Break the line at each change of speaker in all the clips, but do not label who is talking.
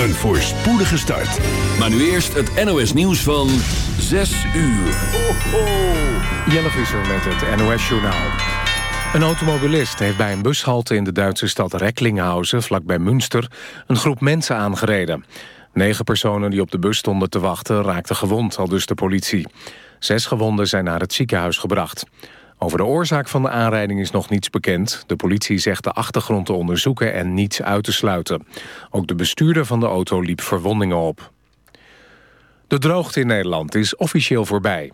Een voorspoedige start.
Maar nu eerst het NOS nieuws van 6 uur. Ho, ho.
Jelle Visser met het NOS Journaal. Een automobilist heeft bij een bushalte in de Duitse stad Recklinghausen... vlakbij Münster, een groep mensen aangereden. Negen personen die op de bus stonden te wachten raakten gewond, al dus de politie. Zes gewonden zijn naar het ziekenhuis gebracht. Over de oorzaak van de aanrijding is nog niets bekend. De politie zegt de achtergrond te onderzoeken en niets uit te sluiten. Ook de bestuurder van de auto liep verwondingen op. De droogte in Nederland is officieel voorbij.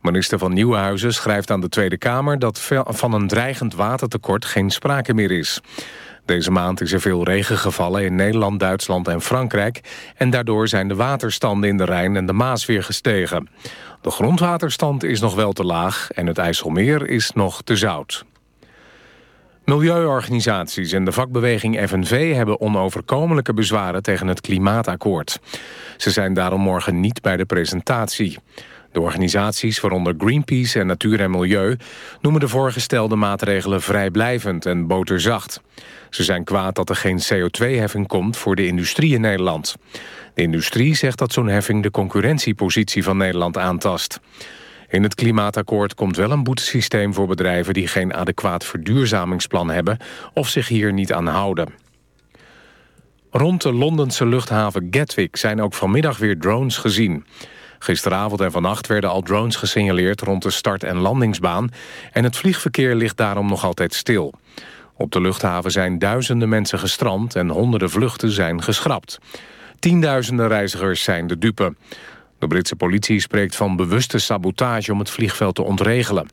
Minister van Nieuwenhuizen schrijft aan de Tweede Kamer... dat van een dreigend watertekort geen sprake meer is. Deze maand is er veel regen gevallen in Nederland, Duitsland en Frankrijk... en daardoor zijn de waterstanden in de Rijn en de Maas weer gestegen. De grondwaterstand is nog wel te laag en het IJsselmeer is nog te zout. Milieuorganisaties en de vakbeweging FNV hebben onoverkomelijke bezwaren tegen het klimaatakkoord. Ze zijn daarom morgen niet bij de presentatie. De organisaties, waaronder Greenpeace en Natuur en Milieu... noemen de voorgestelde maatregelen vrijblijvend en boterzacht. Ze zijn kwaad dat er geen CO2-heffing komt voor de industrie in Nederland. De industrie zegt dat zo'n heffing de concurrentiepositie van Nederland aantast. In het klimaatakkoord komt wel een boetesysteem voor bedrijven... die geen adequaat verduurzamingsplan hebben of zich hier niet aan houden. Rond de Londense luchthaven Gatwick zijn ook vanmiddag weer drones gezien. Gisteravond en vannacht werden al drones gesignaleerd rond de start- en landingsbaan... en het vliegverkeer ligt daarom nog altijd stil. Op de luchthaven zijn duizenden mensen gestrand en honderden vluchten zijn geschrapt. Tienduizenden reizigers zijn de dupe. De Britse politie spreekt van bewuste sabotage om het vliegveld te ontregelen.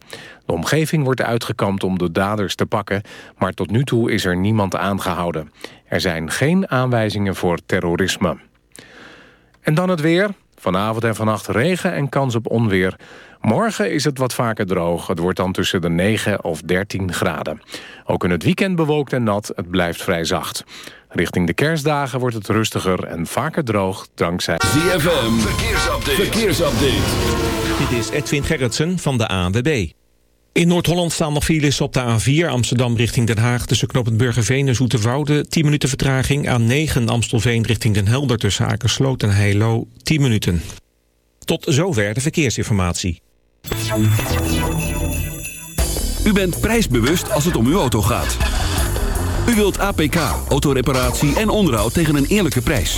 De omgeving wordt uitgekampt om de daders te pakken... maar tot nu toe is er niemand aangehouden. Er zijn geen aanwijzingen voor terrorisme. En dan het weer. Vanavond en vannacht regen en kans op onweer. Morgen is het wat vaker droog. Het wordt dan tussen de 9 of 13 graden. Ook in het weekend bewolkt en nat. Het blijft vrij zacht. Richting de kerstdagen wordt het rustiger en vaker droog dankzij...
ZFM, verkeersupdate. verkeersupdate.
Dit is Edwin Gerritsen van de ANWB. In Noord-Holland staan nog files op de A4 Amsterdam richting Den Haag... tussen knooppunt Burgerveen en Zoeterwoude 10 minuten vertraging. A9 Amstelveen richting Den Helder tussen Akersloot en Heilo 10 minuten. Tot zover de verkeersinformatie.
U bent prijsbewust als het om uw auto gaat. U wilt APK, autoreparatie en onderhoud tegen een eerlijke prijs.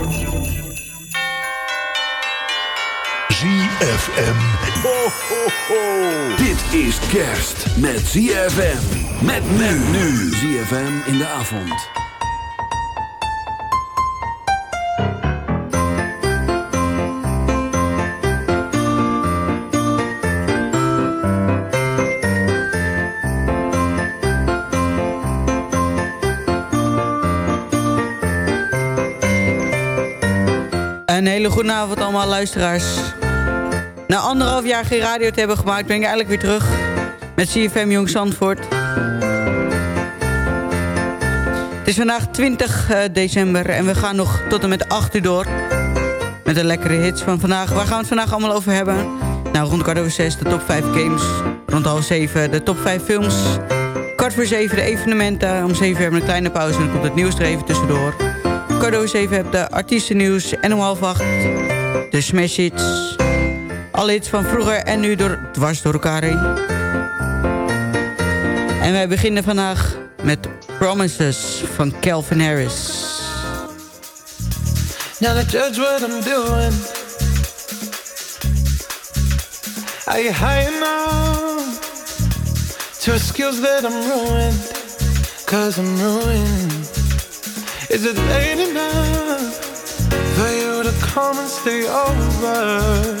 ZFM. Ho, ho, ho. Dit is kerst met ZFM. Met men nu. ZFM in de avond.
Een hele goede avond allemaal luisteraars. Na anderhalf jaar geen radio te hebben gemaakt ben ik eigenlijk weer terug met CFM Jong Zandvoort. Het is vandaag 20 eh, december en we gaan nog tot en met 8 uur door. Met de lekkere hits van vandaag. Waar gaan we het vandaag allemaal over hebben? Nou, rond kwart over 6 de top 5 games. Rond half 7 de top 5 films. Kwart voor 7 de evenementen. Om 7 uur hebben we een kleine pauze en dan komt het nieuws er even tussendoor. Kwart over 7 heb de artiestennieuws. En om half 8 de smash hits. Alle hits van vroeger en nu door, dwars door elkaar heen. En wij beginnen vandaag met Promises van Calvin Harris.
Now to judge what I'm doing Are you high enough To skills that I'm ruined Cause I'm ruined Is it late enough For you to come and stay over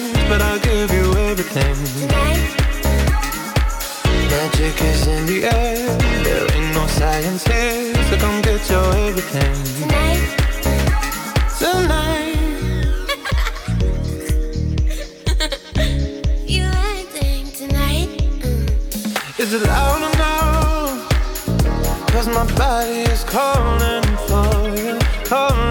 but I'll give you everything. Tonight. Magic is in the air. There ain't no science here, so come get your everything. Tonight tonight. you acting tonight. Mm. Is it loud enough? Cause my body is calling for you, calling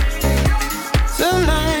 tonight promises.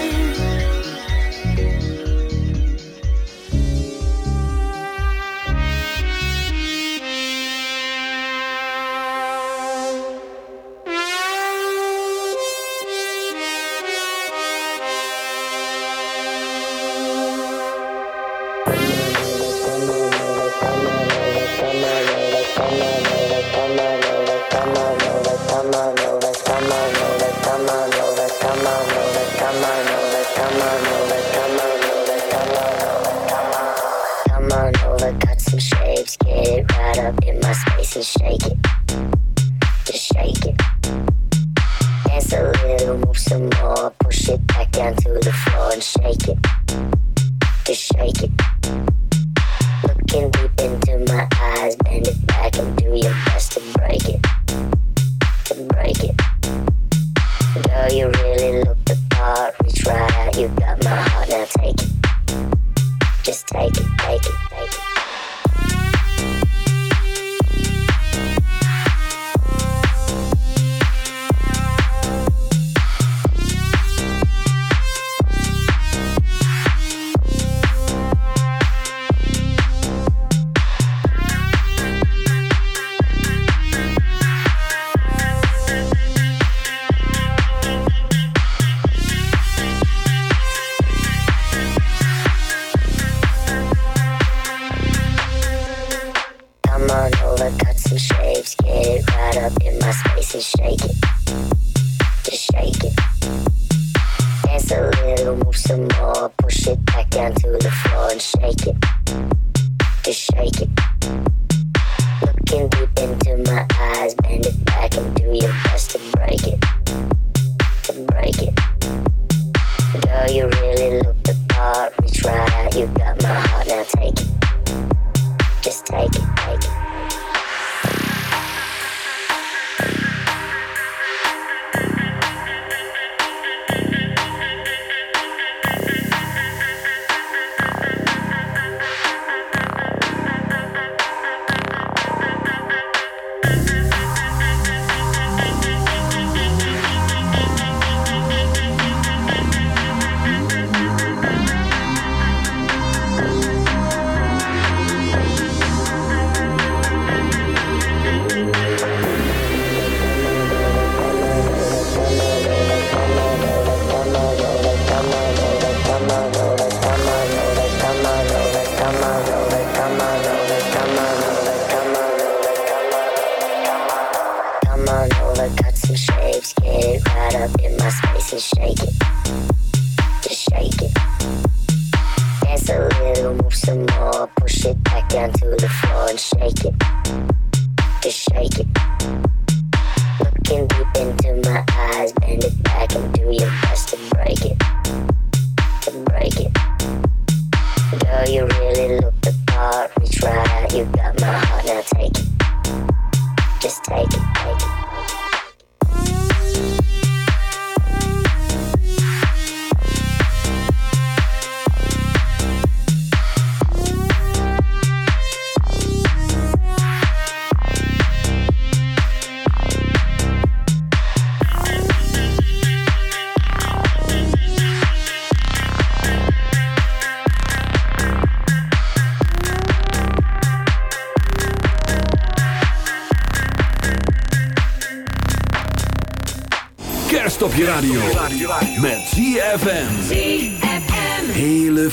Just shake it, just shake it. Dance a little, move some more.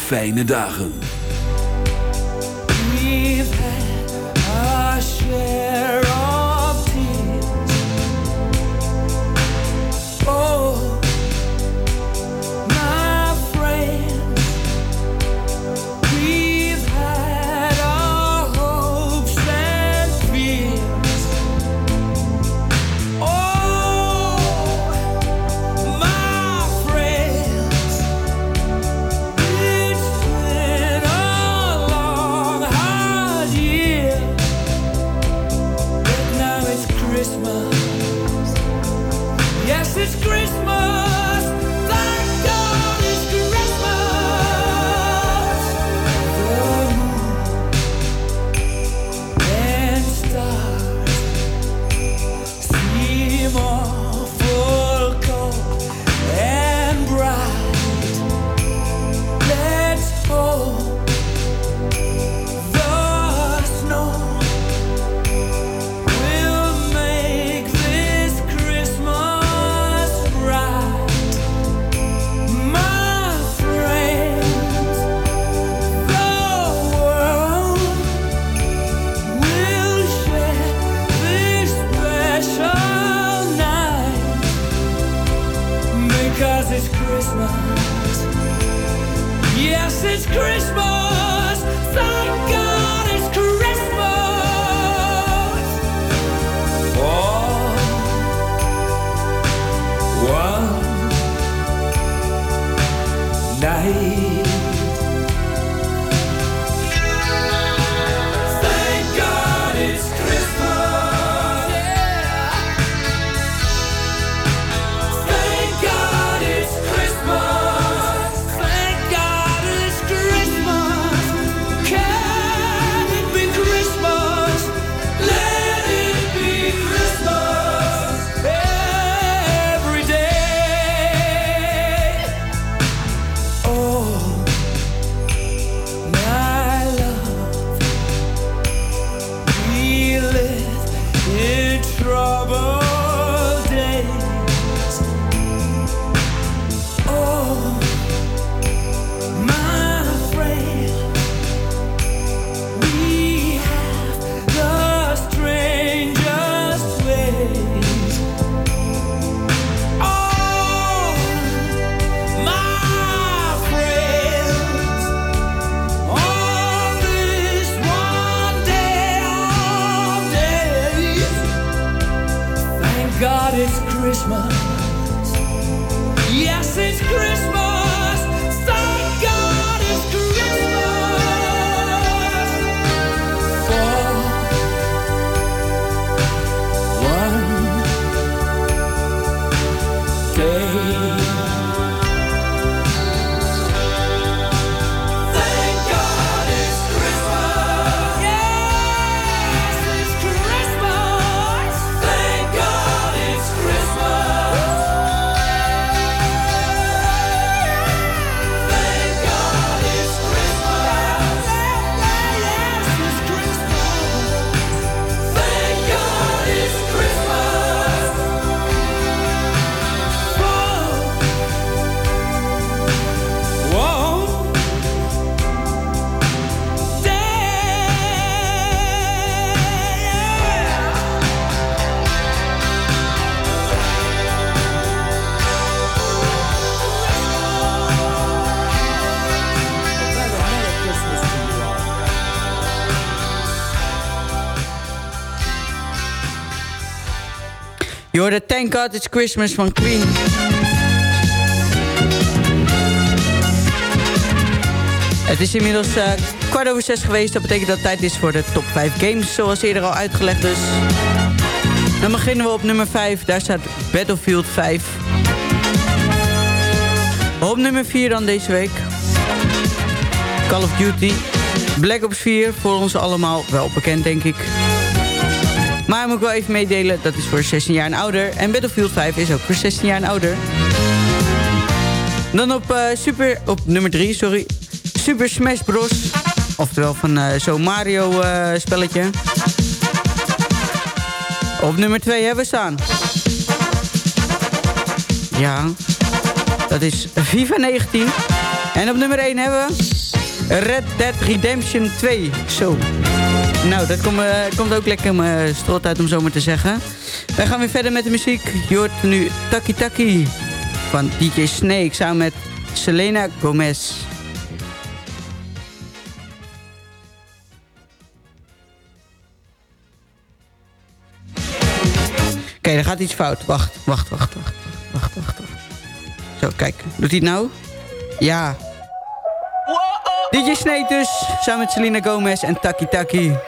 Fijne
dagen. Hoorde Thank God It's Christmas van Queen. Het is inmiddels eh, kwart over zes geweest. Dat betekent dat het tijd is voor de top 5 games. Zoals eerder al uitgelegd dus. Dan beginnen we op nummer 5. Daar staat Battlefield 5. Op nummer 4 dan deze week. Call of Duty. Black Ops 4, voor ons allemaal wel bekend denk ik. Maar moet ik wel even meedelen, dat is voor 16 jaar en ouder. En Battlefield 5 is ook voor 16 jaar en ouder. Dan op, eh, super, op nummer 3, sorry. Super Smash Bros. Oftewel van eh, zo'n Mario eh, spelletje. Op nummer 2 hebben we staan. Ja, dat is FIFA 19. En op nummer 1 hebben we Red Dead Redemption 2. Zo. Nou, dat komt, eh, komt ook lekker mijn strot uit om zo maar te zeggen. Wij gaan weer verder met de muziek. Je hoort nu Taki Taki van DJ Snake samen met Selena Gomez. Oké, er gaat iets fout. Wacht, wacht, wacht, wacht, wacht, wacht, wacht. Zo, kijk. Doet hij het nou? Ja. DJ Snake dus, samen met Selena Gomez en Taki Taki.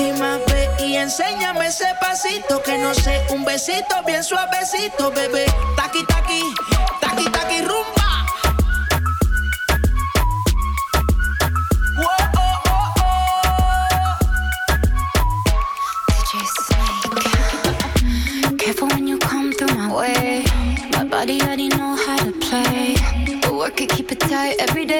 última vez y enséñame ese pasito que no sé, un besito bien suavecito, bebé. Taqui taqui, taqui taqui. Oh, oh, oh.
Way. My body already know how to play. But work it, keep it tight every day.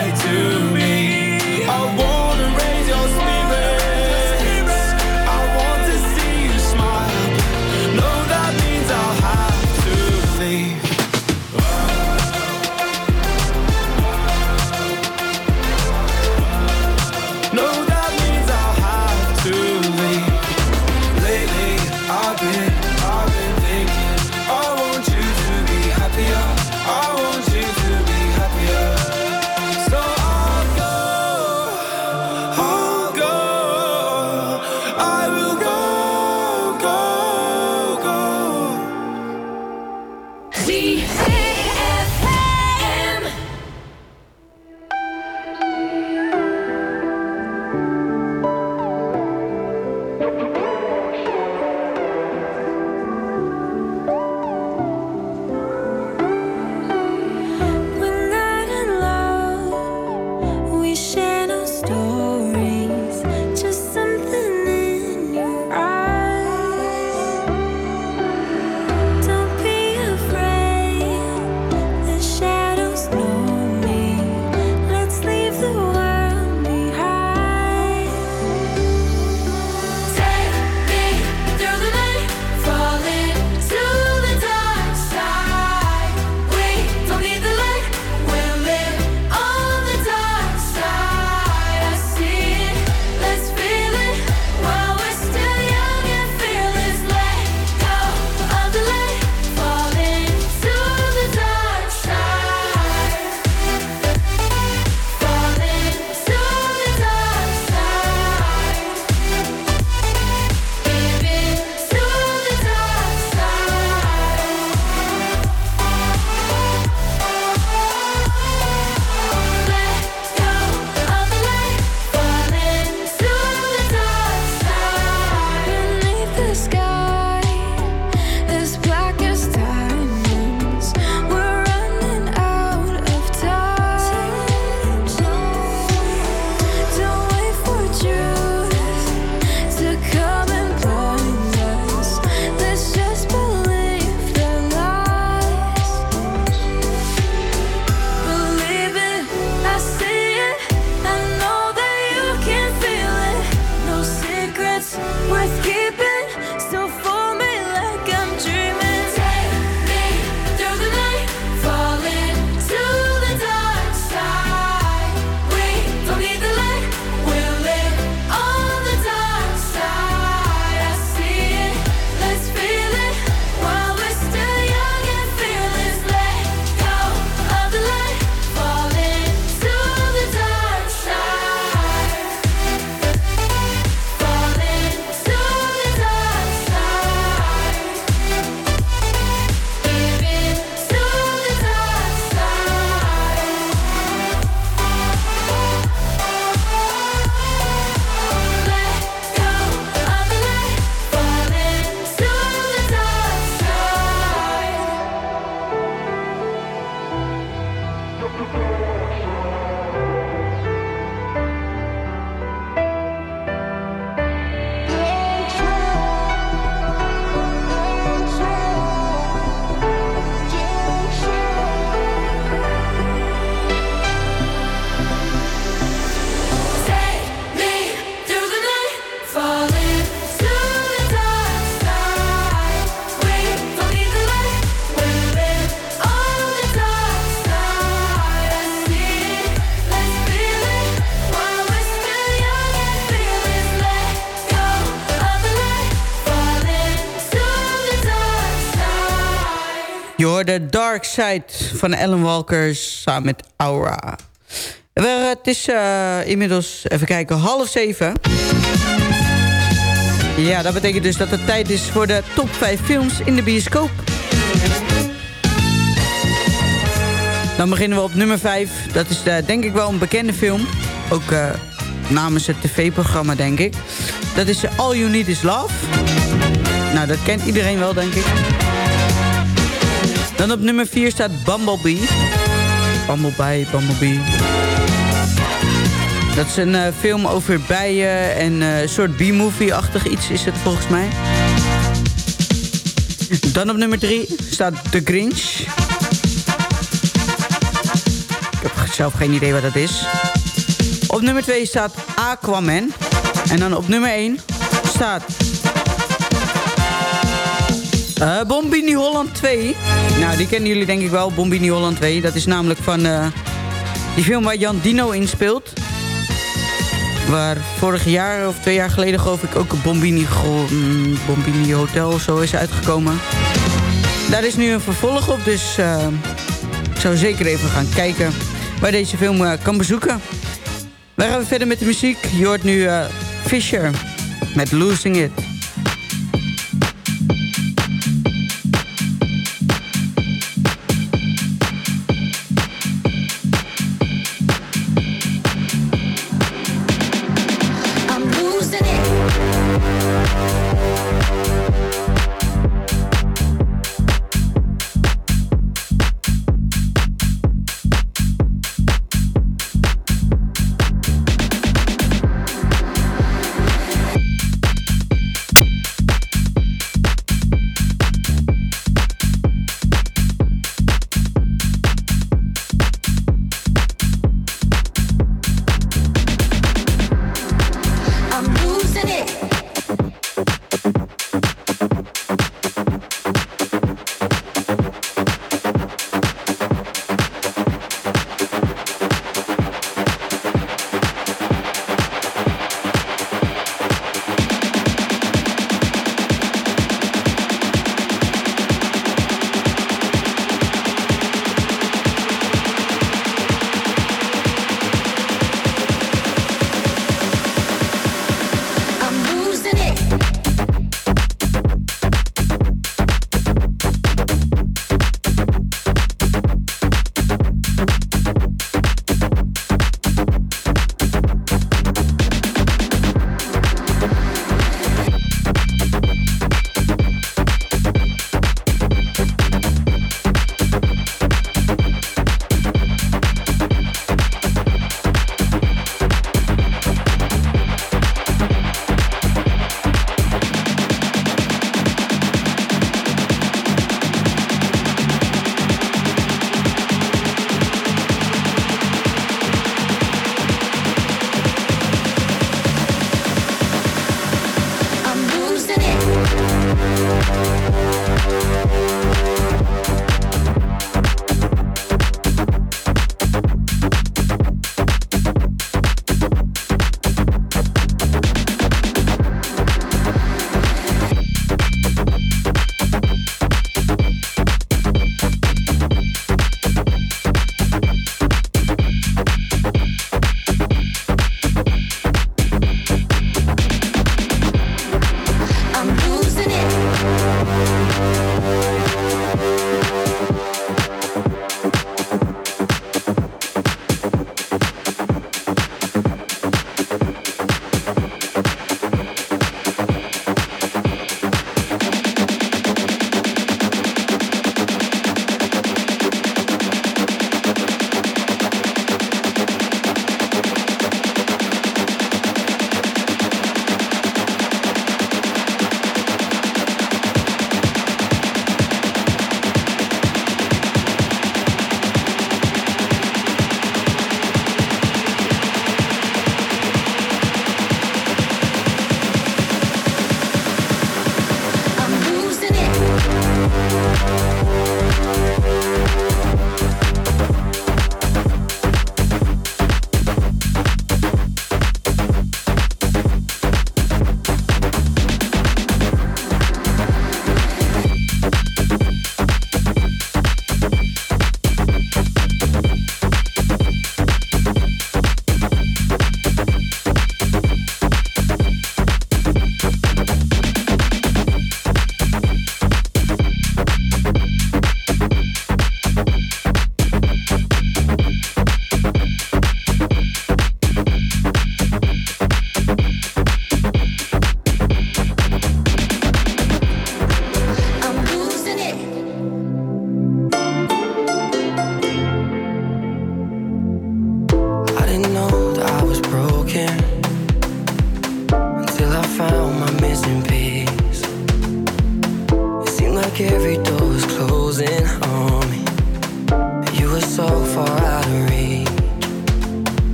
Dark van Ellen Walker samen met Aura. het is uh, inmiddels, even kijken, half zeven. Ja, dat betekent dus dat het tijd is voor de top 5 films in de bioscoop. Dan beginnen we op nummer 5. Dat is de, denk ik wel een bekende film. Ook uh, namens het tv-programma, denk ik. Dat is All You Need Is Love. Nou, dat kent iedereen wel, denk ik. Dan op nummer 4 staat Bumblebee. Bumblebee, Bumblebee. Dat is een uh, film over bijen en uh, een soort B-movie-achtig iets is het volgens mij. Dan op nummer 3 staat The Grinch. Ik heb zelf geen idee wat dat is. Op nummer 2 staat Aquaman. En dan op nummer 1 staat... Uh, Bombini Holland 2. Nou, die kennen jullie denk ik wel, Bombini Holland 2. Dat is namelijk van uh, die film waar Jan Dino in speelt. Waar vorig jaar of twee jaar geleden geloof ik ook een Bombini, mm, Bombini Hotel of zo is uitgekomen. Daar is nu een vervolg op, dus uh, ik zou zeker even gaan kijken waar deze film kan bezoeken. Wij gaan verder met de muziek. Je hoort nu Fisher met Losing It.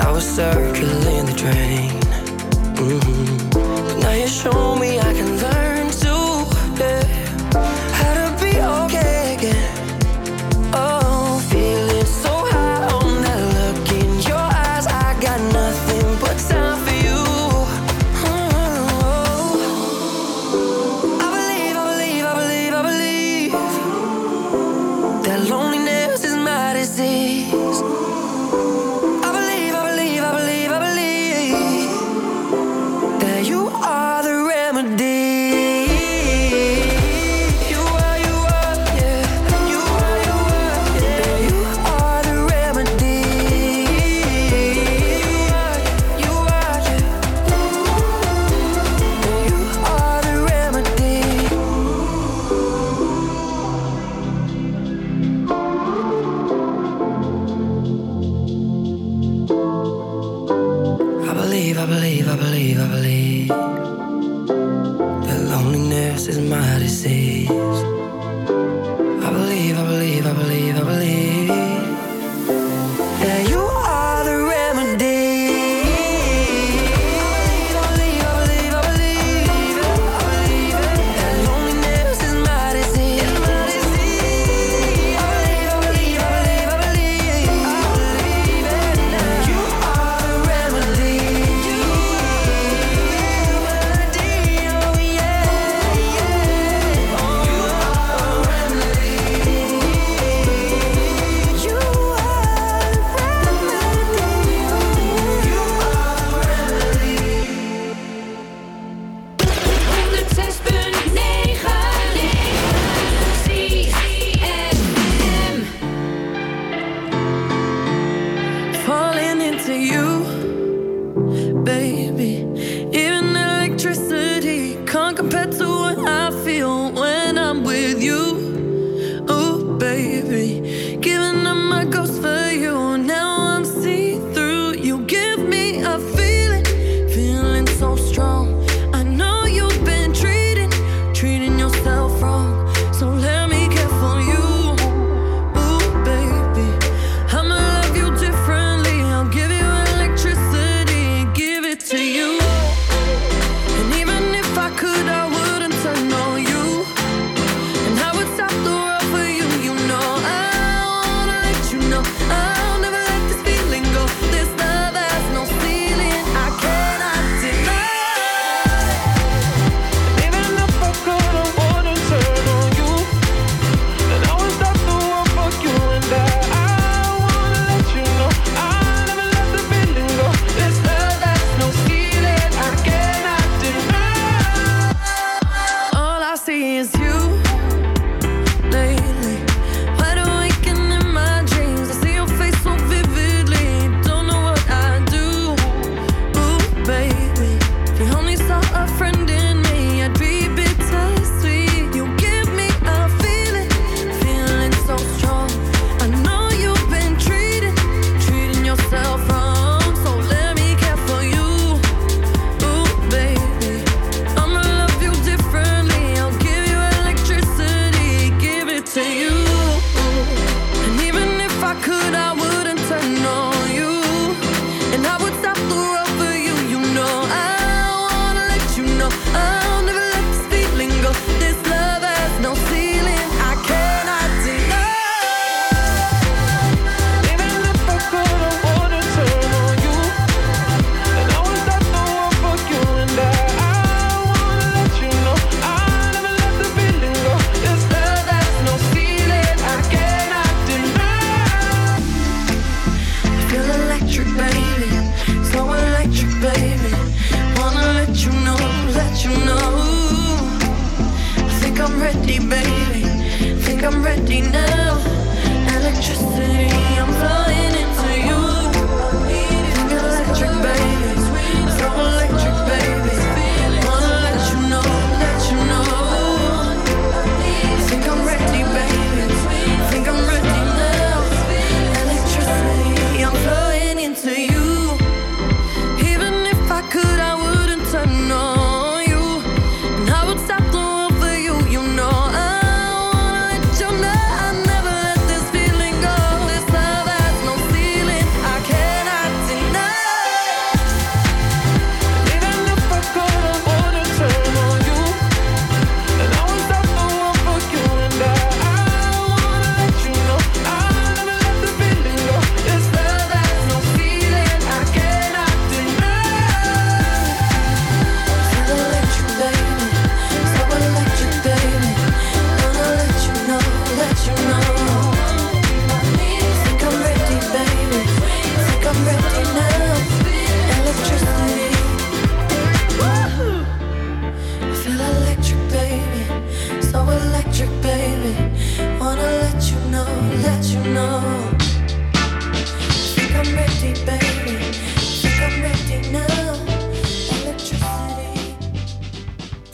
I was circling the drain. Mm -hmm. But now you show me I can learn.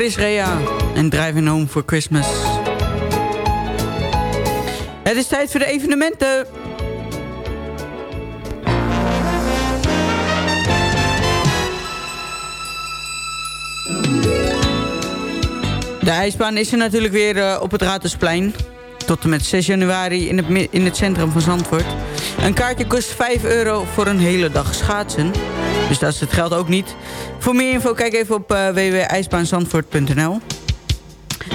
Chris Rea en Driving Home for Christmas. Het is tijd voor de evenementen. De ijsbaan is er natuurlijk weer eh, op het Raadhuisplein. Tot en met 6 januari in het, in het centrum van Zandvoort. Een kaartje kost 5 euro voor een hele dag schaatsen. Dus dat is het geld ook niet. Voor meer info kijk even op uh,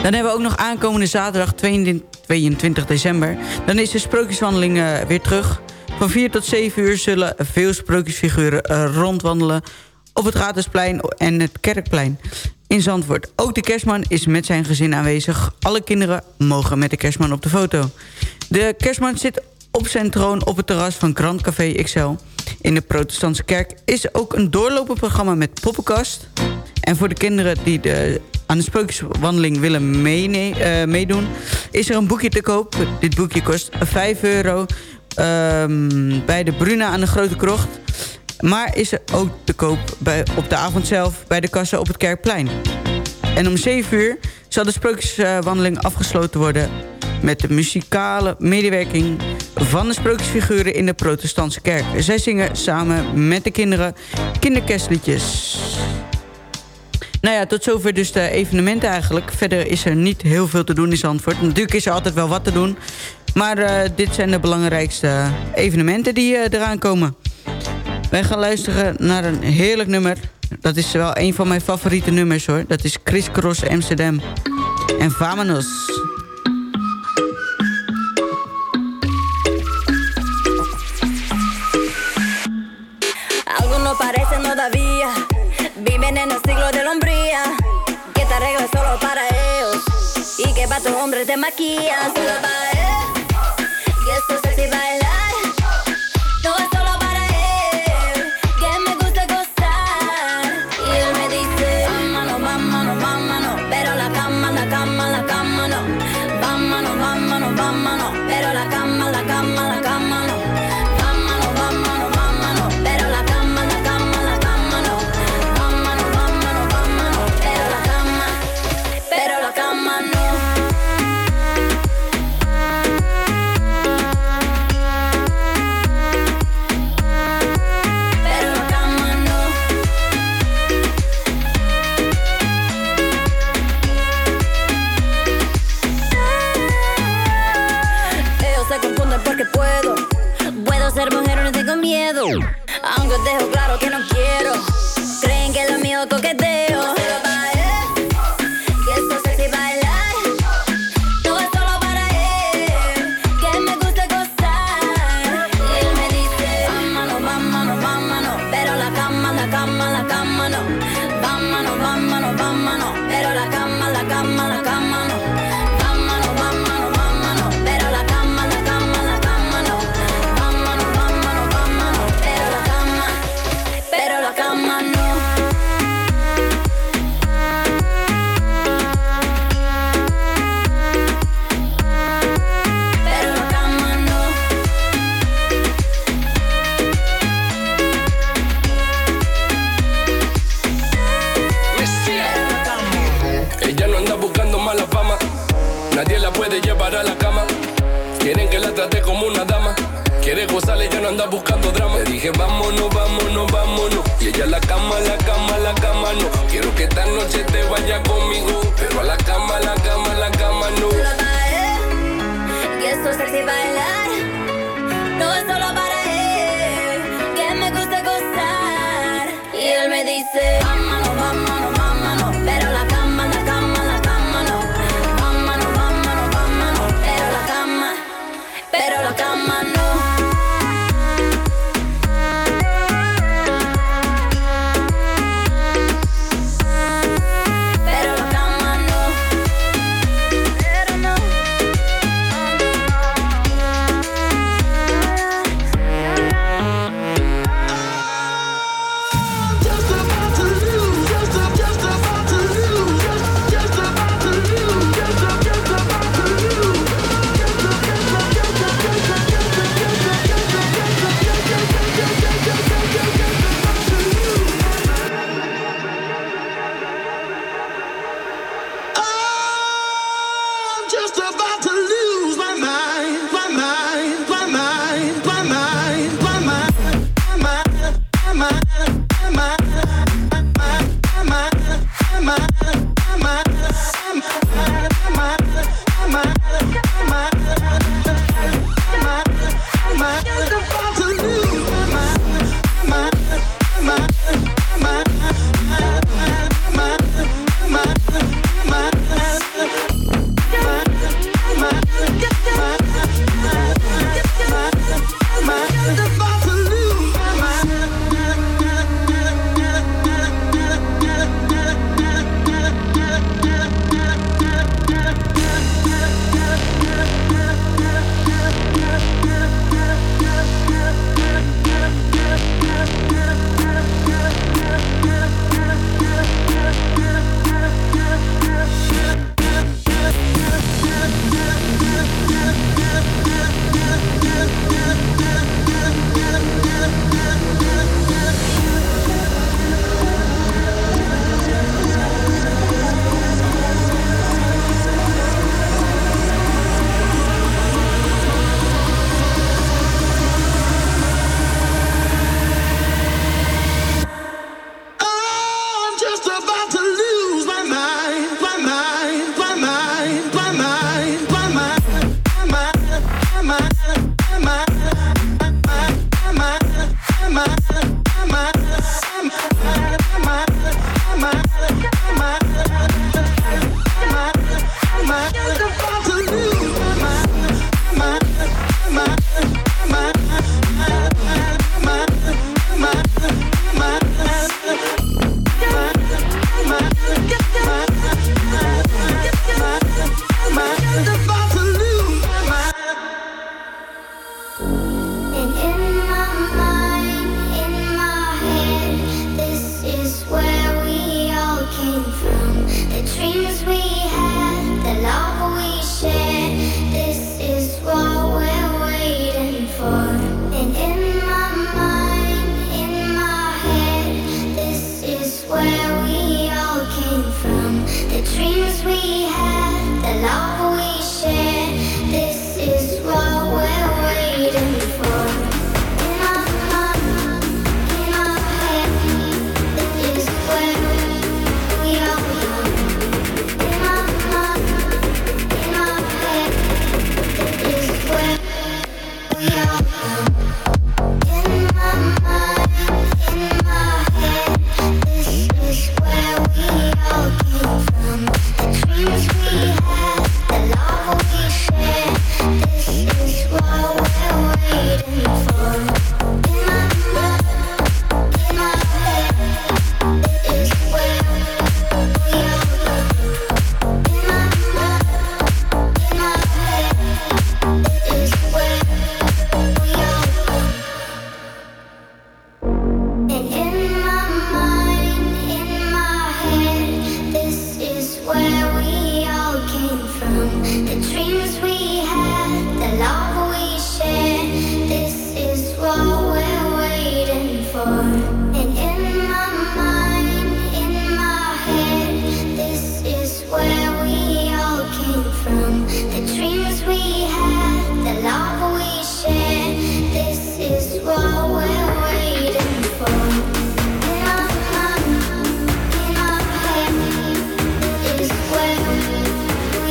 Dan hebben we ook nog aankomende zaterdag 22 22 december. Dan is de sprookjeswandeling eh, weer terug. Van 4 tot 7 uur zullen veel sprookjesfiguren eh, rondwandelen... op het Raadhuisplein en het Kerkplein in Zandvoort. Ook de kerstman is met zijn gezin aanwezig. Alle kinderen mogen met de kerstman op de foto. De kerstman zit op zijn troon op het terras van Grand Café XL. In de protestantse kerk is ook een doorlopend programma met poppenkast. En voor de kinderen die de, aan de sprookjeswandeling willen eh, meedoen... is er een boekje te koop. Dit boekje kost 5 euro ehm, bij de Bruna aan de Grote Krocht. Maar is er ook te koop bij, op de avond zelf bij de kassa op het Kerkplein. En om 7 uur zal de sprookjeswandeling afgesloten worden... met de muzikale medewerking van de sprookjesfiguren in de protestantse kerk. Zij zingen samen met de kinderen kinderkerstliedjes. Nou ja, tot zover dus de evenementen eigenlijk. Verder is er niet heel veel te doen in Zandvoort. Natuurlijk is er altijd wel wat te doen. Maar eh, dit zijn de belangrijkste evenementen die eh, eraan komen. Wij gaan luisteren naar een heerlijk nummer. Dat is wel een van mijn favoriete nummers hoor. Dat is Chris Cross Amsterdam. En Vamonos.
lleva tu hombre, te
maquillas, te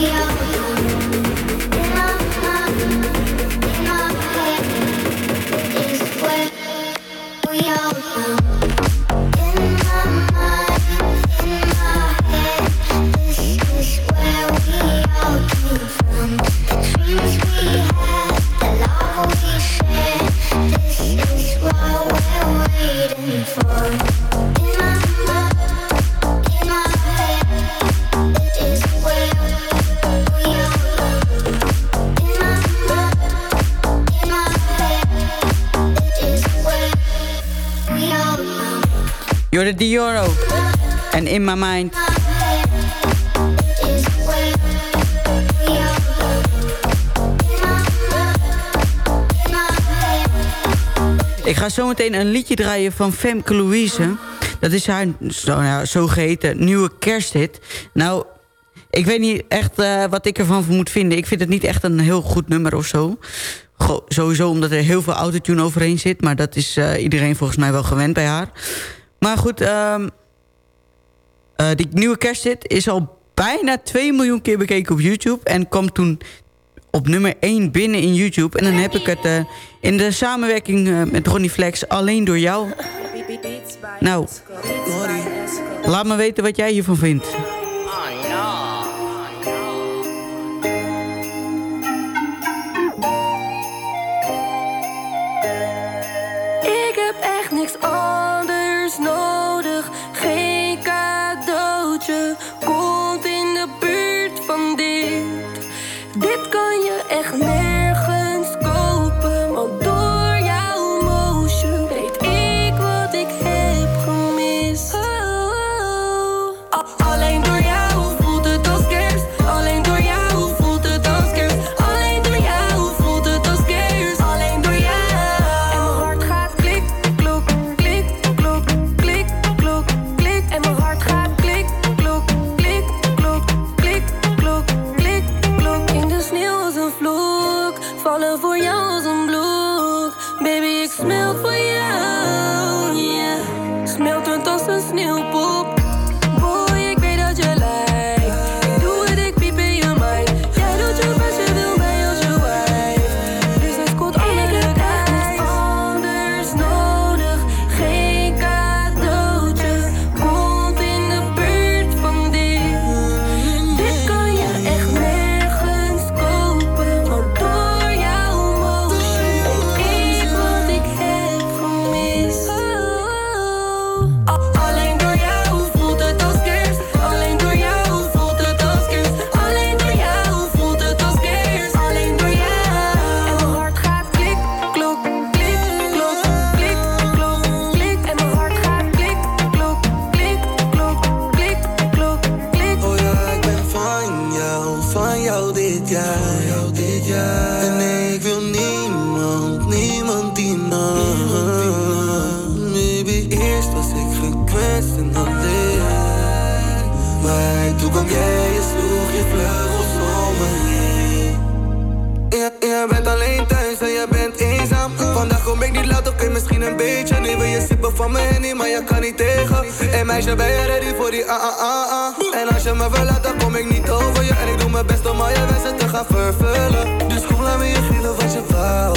Yeah. The
Dioro. En In My Mind. Ik ga zometeen een liedje draaien van Femke Louise. Dat is haar zo, nou, zogeheten nieuwe kersthit. Nou, ik weet niet echt eh, wat ik ervan moet vinden. Ik vind het niet echt een heel goed nummer of zo. Sowieso omdat er heel veel autotune overheen zit. Maar dat is eh, iedereen volgens mij wel gewend bij haar. Maar goed, ehm, eh, die nieuwe kersthit is al bijna 2 miljoen keer bekeken op YouTube. En kwam toen op nummer 1 binnen in YouTube. En dan heb ik het eh, in de samenwerking eh, met Ronnie Flex alleen door jou. Nou, laat me weten wat jij hiervan vindt.
Vervullen. Dus kom, laat me je gielen wat je wou.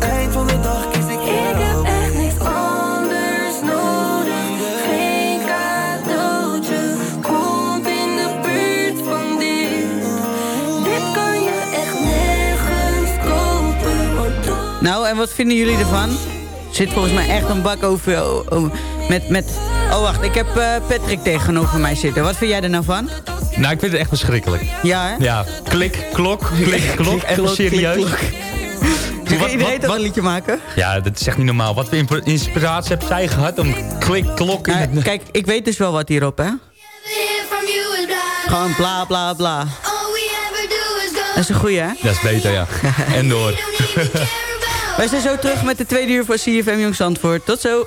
Eind van de dag kies ik jou.
Ik heb echt niks anders nodig. Geen cadeautje komt in de buurt van dit. Dit kan je echt nergens kopen. Door
Nou, en wat vinden jullie ervan? Zit volgens mij echt een bak over... over- met, met, oh, wacht, ik heb eh, Patrick tegenover mij zitten. Wat vind jij er nou van?
Nou, ik vind het echt verschrikkelijk.
Ja, hè?
Ja, klik, klok, klik, klok. Even
klok,
serieus.
Zeg
Wat-
iedereen
wat-
toch een liedje maken?
Ja, dat is echt niet normaal. Wat voor inspiratie heb zij gehad om klik, klok in het...
Kijk, ik weet dus wel wat hierop, hè? Gewoon bla, bla, bla. Dat is een goeie, hè?
Dat is beter, ja. en door.
Wij zijn zo terug met de tweede uur van CFM Jong Zandvoort. Tot zo.